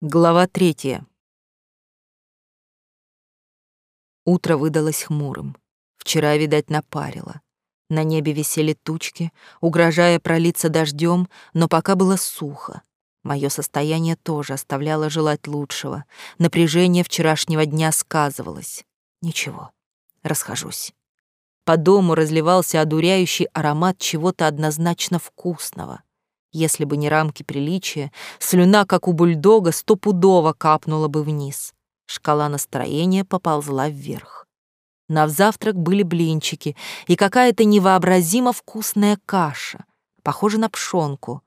Глава третья. Утро выдалось хмурым. Вчера, видать, напарило. На небе висели тучки, угрожая пролиться дождем, но пока было сухо. Мое состояние тоже оставляло желать лучшего. Напряжение вчерашнего дня сказывалось. Ничего, расхожусь. По дому разливался одуряющий аромат чего-то однозначно вкусного — если бы не рамки приличия, слюна, как у бульдога, стопудово капнула бы вниз. Шкала настроения поползла вверх. На завтрак были блинчики и какая-то невообразимо вкусная каша, похожа на пшенку.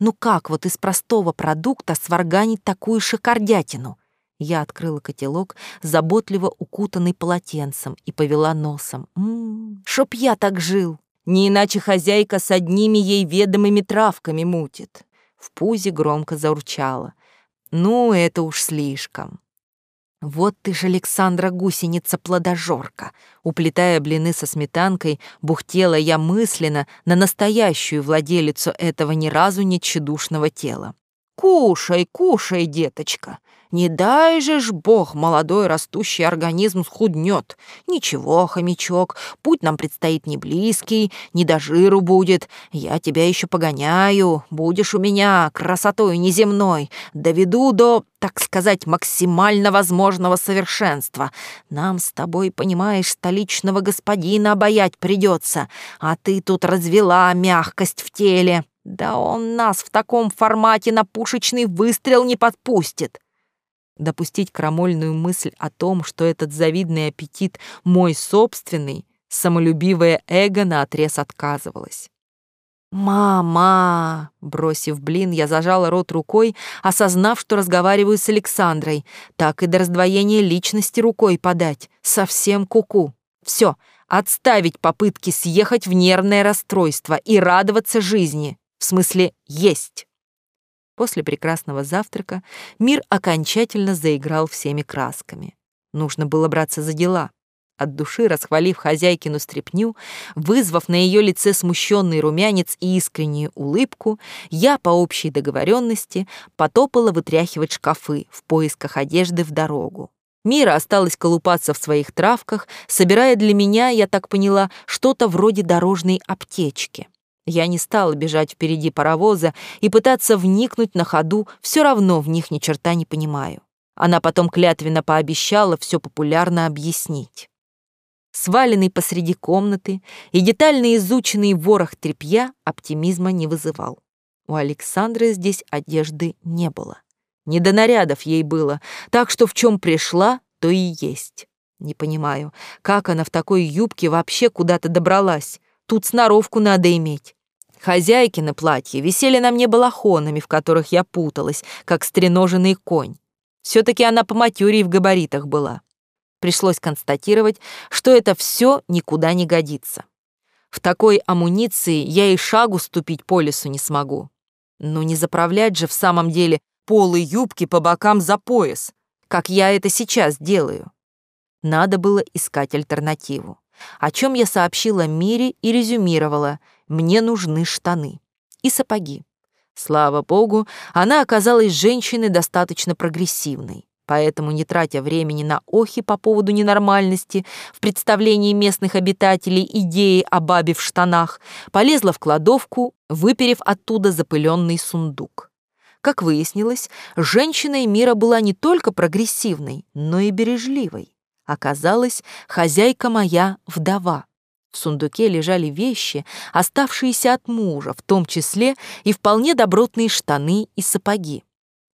Ну как вот из простого продукта сварганить такую шикардятину? Я открыла котелок, заботливо укутанный полотенцем, и повела носом. Ммм, чтоб я так жил! Не иначе хозяйка с одними ей ведомыми травками мутит. В пузе громко заурчала. Ну, это уж слишком. Вот ты ж, Александра гусеница-плодожорка. Уплетая блины со сметанкой, бухтела я мысленно на настоящую владелицу этого ни разу не тщедушного тела. «Кушай, кушай, деточка, не дай же ж бог молодой растущий организм схуднет. Ничего, хомячок, путь нам предстоит не близкий, не до жиру будет. Я тебя еще погоняю, будешь у меня красотой неземной. Доведу до, так сказать, максимально возможного совершенства. Нам с тобой, понимаешь, столичного господина обаять придется, а ты тут развела мягкость в теле. Да он нас в таком формате на пушечный выстрел не подпустит. Допустить крамольную мысль о том, что этот завидный аппетит мой собственный, самолюбивое эго наотрез отказывалось. «Мама!» — бросив блин, я зажала рот рукой, осознав, что разговариваю с Александрой. Так и до раздвоения личности рукой подать. Совсем куку. -ку. Все, отставить попытки съехать в нервное расстройство и радоваться жизни. В смысле, есть. После прекрасного завтрака мир окончательно заиграл всеми красками. Нужно было браться за дела. От души расхвалив хозяйкину стряпню, вызвав на ее лице смущенный румянец и искреннюю улыбку, я по общей договоренности потопала вытряхивать шкафы в поисках одежды в дорогу. Мира осталась колупаться в своих травках, собирая для меня, я так поняла, что-то вроде дорожной аптечки. Я не стала бежать впереди паровоза и пытаться вникнуть на ходу, все равно в них ни черта не понимаю. Она потом клятвенно пообещала все популярно объяснить. Сваленный посреди комнаты и детально изученный ворох тряпья оптимизма не вызывал. У Александры здесь одежды не было. Не до нарядов ей было, так что в чем пришла, то и есть. Не понимаю, как она в такой юбке вообще куда-то добралась. Тут сноровку надо иметь. Хозяйки на платье висели на мне балахонами, в которых я путалась, как стреноженный конь. все таки она по матюре в габаритах была. Пришлось констатировать, что это все никуда не годится. В такой амуниции я и шагу ступить по лесу не смогу. Но не заправлять же в самом деле полы юбки по бокам за пояс, как я это сейчас делаю. Надо было искать альтернативу о чем я сообщила Мире и резюмировала «мне нужны штаны» и сапоги. Слава богу, она оказалась женщиной достаточно прогрессивной, поэтому, не тратя времени на охи по поводу ненормальности в представлении местных обитателей идеи о бабе в штанах, полезла в кладовку, выперев оттуда запыленный сундук. Как выяснилось, женщина Мира была не только прогрессивной, но и бережливой. Оказалось, хозяйка моя вдова. В сундуке лежали вещи, оставшиеся от мужа, в том числе и вполне добротные штаны и сапоги.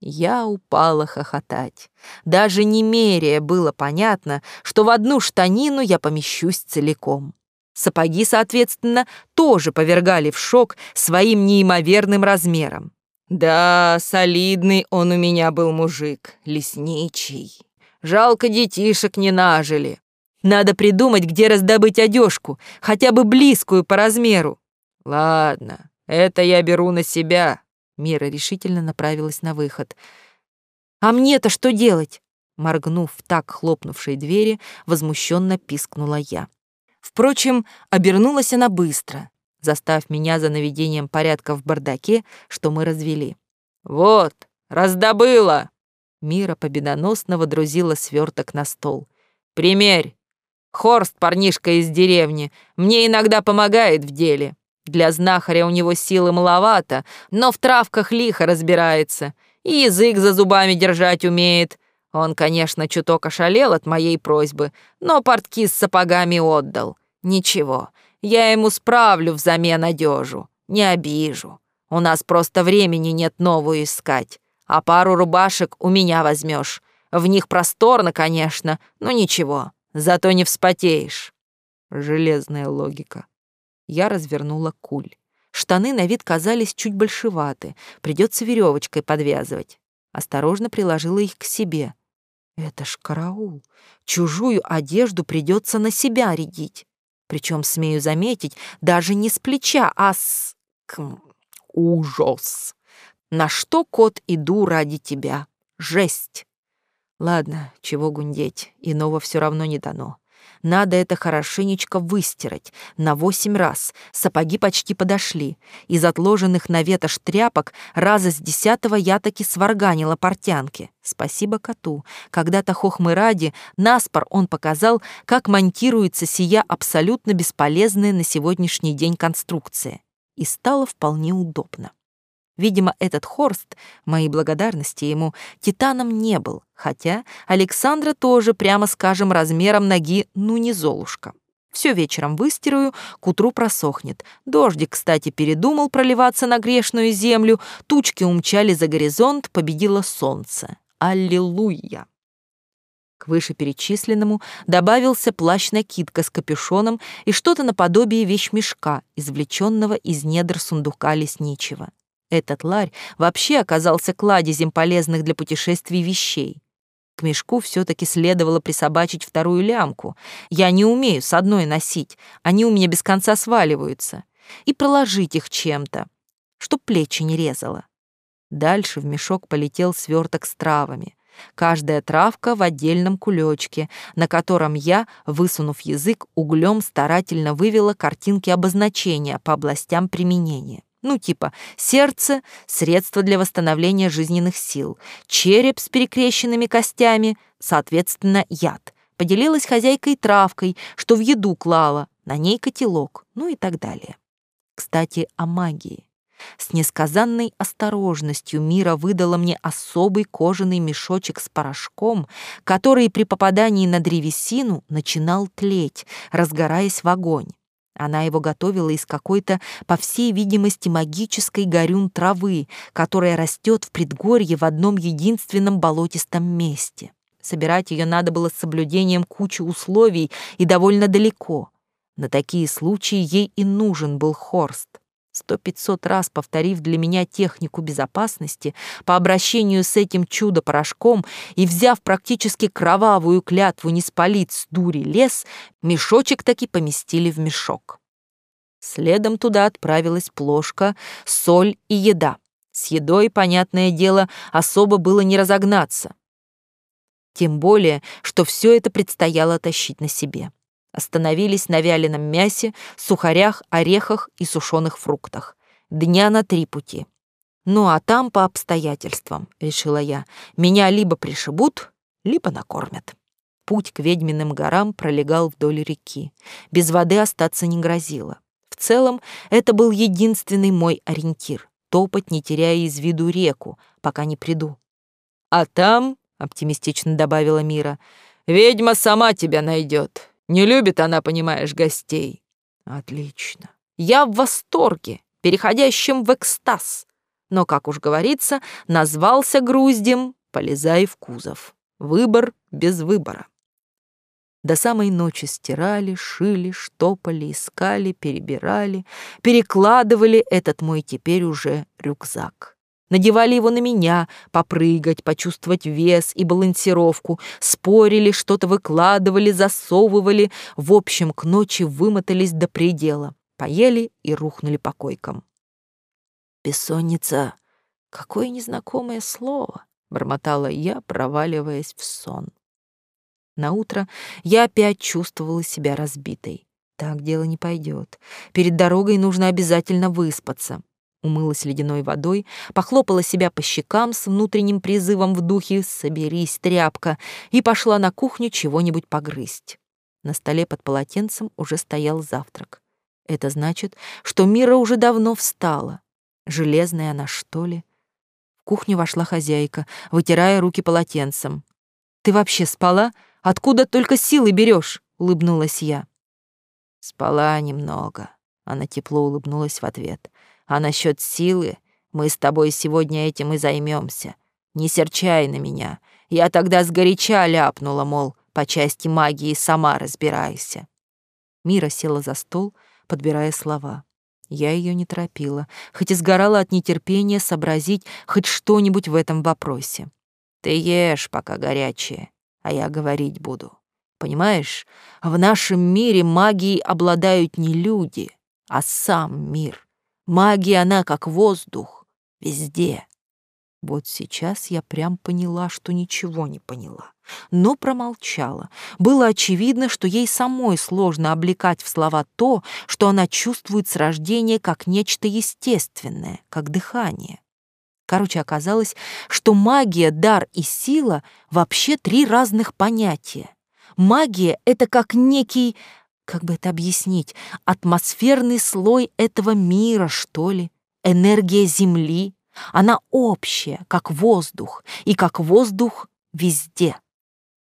Я упала хохотать. Даже не меряя было понятно, что в одну штанину я помещусь целиком. Сапоги, соответственно, тоже повергали в шок своим неимоверным размером. Да, солидный он у меня был мужик, лесничий. Жалко, детишек не нажили. Надо придумать, где раздобыть одежку, хотя бы близкую по размеру. Ладно, это я беру на себя. Мира решительно направилась на выход. А мне-то что делать? Моргнув так хлопнувшей двери, возмущенно пискнула я. Впрочем, обернулась она быстро, заставив меня за наведением порядка в бардаке, что мы развели. «Вот, Раздобыла!» Мира победоносно водрузила сверток на стол. «Примерь! Хорст, парнишка из деревни, мне иногда помогает в деле. Для знахаря у него силы маловато, но в травках лихо разбирается. И язык за зубами держать умеет. Он, конечно, чуток ошалел от моей просьбы, но портки с сапогами отдал. Ничего, я ему справлю взамен одежу, не обижу. У нас просто времени нет новую искать, а пару рубашек у меня возьмешь. В них просторно, конечно, но ничего, зато не вспотеешь. Железная логика. Я развернула куль. Штаны на вид казались чуть большеваты, придется веревочкой подвязывать. Осторожно приложила их к себе. Это ж караул. Чужую одежду придется на себя рядить. Причем, смею заметить, даже не с плеча, а с... Ужас. На что кот иду ради тебя? Жесть. Ладно, чего гундеть, иного все равно не дано. Надо это хорошенечко выстирать. На восемь раз. Сапоги почти подошли. Из отложенных на ветошь тряпок раза с десятого я таки сварганила портянки. Спасибо коту. Когда-то хохмы ради, наспор он показал, как монтируется сия абсолютно бесполезная на сегодняшний день конструкция. И стало вполне удобно. Видимо, этот Хорст, мои благодарности ему, титаном не был, хотя Александра тоже, прямо скажем, размером ноги, ну не золушка. Все вечером выстираю, к утру просохнет. Дождик, кстати, передумал проливаться на грешную землю, тучки умчали за горизонт, победило солнце. Аллилуйя! К вышеперечисленному добавился плащ-накидка с капюшоном и что-то наподобие вещмешка, извлеченного из недр сундука лесничего. Этот ларь вообще оказался кладезем полезных для путешествий вещей. К мешку все-таки следовало присобачить вторую лямку. Я не умею с одной носить, они у меня без конца сваливаются. И проложить их чем-то, чтоб плечи не резало. Дальше в мешок полетел сверток с травами. Каждая травка в отдельном кулечке, на котором я, высунув язык, углем старательно вывела картинки обозначения по областям применения. Ну, типа сердце — средство для восстановления жизненных сил, череп с перекрещенными костями, соответственно, яд. Поделилась хозяйкой травкой, что в еду клала, на ней котелок, ну и так далее. Кстати, о магии. С несказанной осторожностью Мира выдала мне особый кожаный мешочек с порошком, который при попадании на древесину начинал тлеть, разгораясь в огонь. Она его готовила из какой-то, по всей видимости, магической горюн травы, которая растет в предгорье в одном единственном болотистом месте. Собирать ее надо было с соблюдением кучи условий и довольно далеко. На такие случаи ей и нужен был Хорст. Сто пятьсот раз повторив для меня технику безопасности по обращению с этим чудо-порошком и взяв практически кровавую клятву не спалить с дури лес, мешочек таки поместили в мешок. Следом туда отправилась плошка, соль и еда. С едой, понятное дело, особо было не разогнаться. Тем более, что все это предстояло тащить на себе. Остановились на вяленом мясе, сухарях, орехах и сушеных фруктах. Дня на три пути. Ну а там по обстоятельствам, решила я. Меня либо пришибут, либо накормят. Путь к ведьминым горам пролегал вдоль реки. Без воды остаться не грозило. В целом, это был единственный мой ориентир — топать, не теряя из виду реку, пока не приду. «А там», — оптимистично добавила Мира, — «ведьма сама тебя найдет. Не любит она, понимаешь, гостей. Отлично. Я в восторге, переходящем в экстаз. Но, как уж говорится, назвался груздем, полезай в кузов. Выбор без выбора. До самой ночи стирали, шили, штопали, искали, перебирали, перекладывали этот мой теперь уже рюкзак надевали его на меня, попрыгать, почувствовать вес и балансировку, спорили, что-то выкладывали, засовывали, в общем, к ночи вымотались до предела, поели и рухнули по койкам. «Бессонница! Какое незнакомое слово!» — бормотала я, проваливаясь в сон. На утро я опять чувствовала себя разбитой. Так дело не пойдет. Перед дорогой нужно обязательно выспаться. Умылась ледяной водой, похлопала себя по щекам с внутренним призывом в духе «соберись, тряпка» и пошла на кухню чего-нибудь погрызть. На столе под полотенцем уже стоял завтрак. Это значит, что Мира уже давно встала. Железная она, что ли? В кухню вошла хозяйка, вытирая руки полотенцем. «Ты вообще спала? Откуда только силы берешь? улыбнулась я. «Спала немного», — она тепло улыбнулась в ответ. «А насчет силы мы с тобой сегодня этим и займемся. Не серчай на меня. Я тогда сгоряча ляпнула, мол, по части магии сама разбирайся». Мира села за стол, подбирая слова. Я ее не торопила, хоть и сгорала от нетерпения сообразить хоть что-нибудь в этом вопросе. «Ты ешь, пока горячее, а я говорить буду. Понимаешь, в нашем мире магией обладают не люди, а сам мир. Магия, она как воздух, везде. Вот сейчас я прям поняла, что ничего не поняла, но промолчала. Было очевидно, что ей самой сложно облекать в слова то, что она чувствует с рождения как нечто естественное, как дыхание. Короче, оказалось, что магия, дар и сила — вообще три разных понятия. Магия — это как некий, как бы это объяснить, атмосферный слой этого мира, что ли, энергия Земли. Она общая, как воздух, и как воздух везде.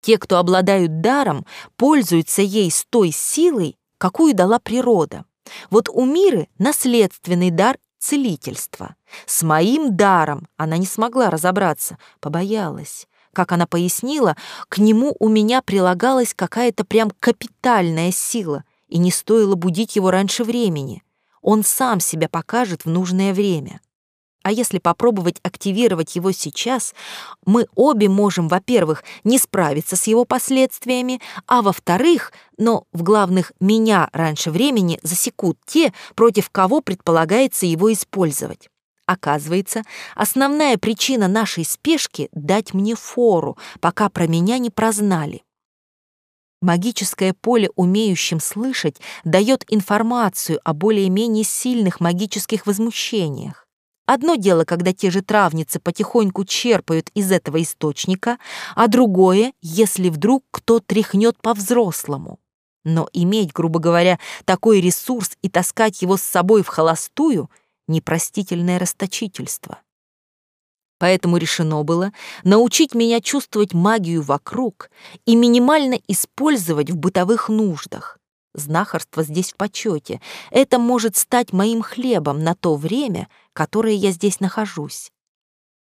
Те, кто обладают даром, пользуются ей с той силой, какую дала природа. Вот у Миры наследственный дар целительства. С моим даром она не смогла разобраться, побоялась. Как она пояснила, к нему у меня прилагалась какая-то прям капитальная сила, и не стоило будить его раньше времени. Он сам себя покажет в нужное время. А если попробовать активировать его сейчас, мы обе можем, во-первых, не справиться с его последствиями, а во-вторых, но в главных меня раньше времени засекут те, против кого предполагается его использовать. Оказывается, основная причина нашей спешки — дать мне фору, пока про меня не прознали. Магическое поле, умеющим слышать, дает информацию о более-менее сильных магических возмущениях. Одно дело, когда те же травницы потихоньку черпают из этого источника, а другое, если вдруг кто тряхнет по-взрослому. Но иметь, грубо говоря, такой ресурс и таскать его с собой в холостую — непростительное расточительство. Поэтому решено было научить меня чувствовать магию вокруг и минимально использовать в бытовых нуждах. Знахарство здесь в почете. Это может стать моим хлебом на то время, которое я здесь нахожусь.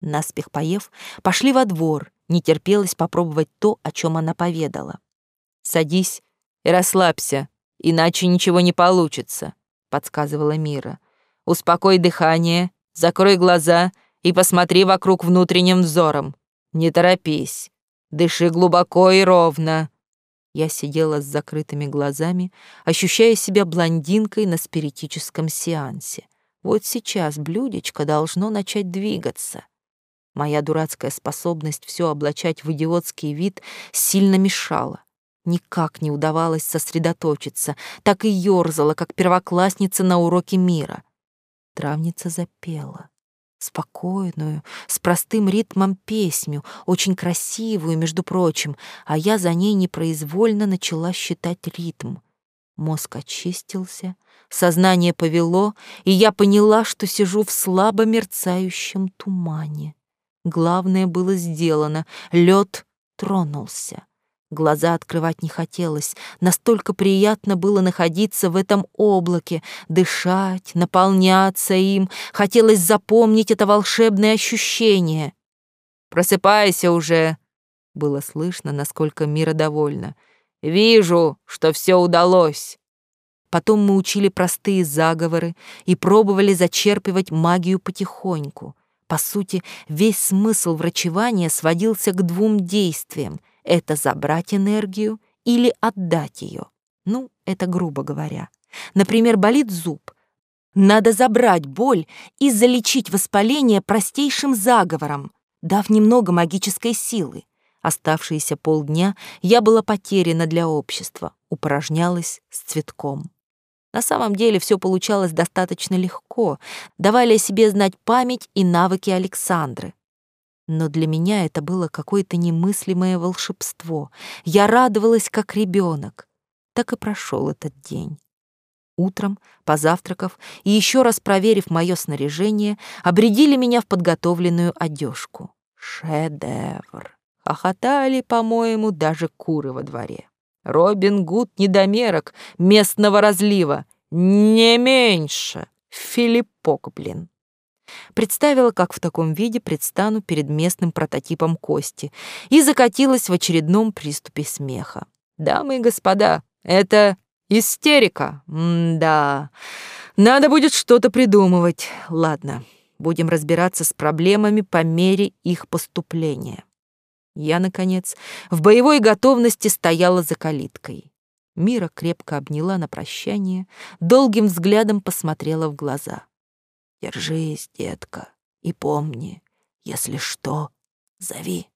Наспех поев, пошли во двор, не терпелось попробовать то, о чем она поведала. «Садись и расслабься, иначе ничего не получится», — подсказывала Мира. Успокой дыхание, закрой глаза и посмотри вокруг внутренним взором. Не торопись. Дыши глубоко и ровно. Я сидела с закрытыми глазами, ощущая себя блондинкой на спиритическом сеансе. Вот сейчас блюдечко должно начать двигаться. Моя дурацкая способность все облачать в идиотский вид сильно мешала. Никак не удавалось сосредоточиться, так и ёрзала, как первоклассница на уроке мира. Травница запела. Спокойную, с простым ритмом песню, очень красивую, между прочим, а я за ней непроизвольно начала считать ритм. Мозг очистился, сознание повело, и я поняла, что сижу в слабо мерцающем тумане. Главное было сделано, лед тронулся. Глаза открывать не хотелось. Настолько приятно было находиться в этом облаке, дышать, наполняться им. Хотелось запомнить это волшебное ощущение. «Просыпайся уже!» Было слышно, насколько Мира довольна. «Вижу, что все удалось!» Потом мы учили простые заговоры и пробовали зачерпывать магию потихоньку. По сути, весь смысл врачевания сводился к двум действиям — это забрать энергию или отдать ее. Ну, это грубо говоря. Например, болит зуб. Надо забрать боль и залечить воспаление простейшим заговором, дав немного магической силы. Оставшиеся полдня я была потеряна для общества, упражнялась с цветком. На самом деле все получалось достаточно легко, давали о себе знать память и навыки Александры. Но для меня это было какое-то немыслимое волшебство. Я радовалась, как ребенок. Так и прошел этот день. Утром, позавтракав и еще раз проверив мое снаряжение, обредили меня в подготовленную одежку. Шедевр! Хохотали, по-моему, даже куры во дворе. Робин Гуд недомерок местного разлива. Не меньше. Филиппок, блин. Представила, как в таком виде предстану перед местным прототипом Кости и закатилась в очередном приступе смеха. Дамы и господа, это истерика. М-да. Надо будет что-то придумывать. Ладно, будем разбираться с проблемами по мере их поступления. Я, наконец, в боевой готовности стояла за калиткой. Мира крепко обняла на прощание, долгим взглядом посмотрела в глаза. «Держись, детка, и помни, если что, зови.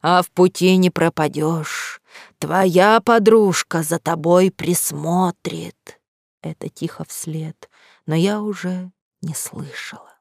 А в пути не пропадешь. Твоя подружка за тобой присмотрит». Это тихо вслед, но я уже не слышала.